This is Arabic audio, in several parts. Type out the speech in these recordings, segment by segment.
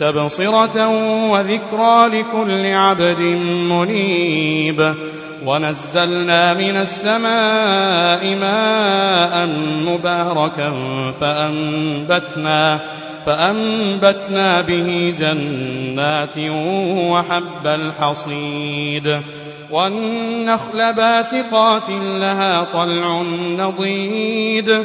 تبصرة وذكرى لكل عبد منيب. ونزلنا من السماء ماء مباركا فأنبتنا فأنبتنا به جنات وحب الحصيد. والنخل باسقات لها طلع نضيد.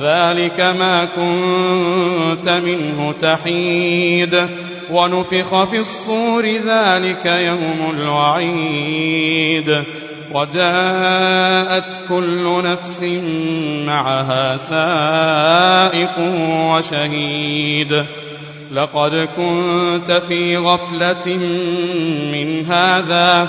ذلك ما كنت منه تحيد. ونفخ في الصور ذلك يوم الوعيد. وجاءت كل نفس معها سائق وشهيد. لقد كنت في غفلة من هذا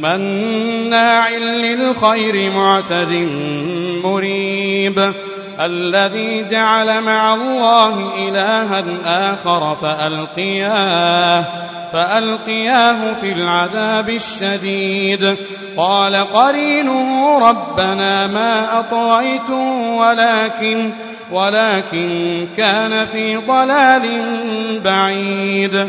مناع للخير معتد مريب. الذي جعل مع الله إلها آخر فألقياه فألقياه في العذاب الشديد. قال قرينه ربنا ما أطويت ولكن ولكن كان في ضلال بعيد.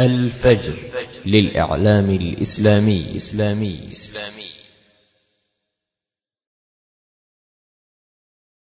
الفجر للإعلام الإسلامي. إسلامي إسلامي.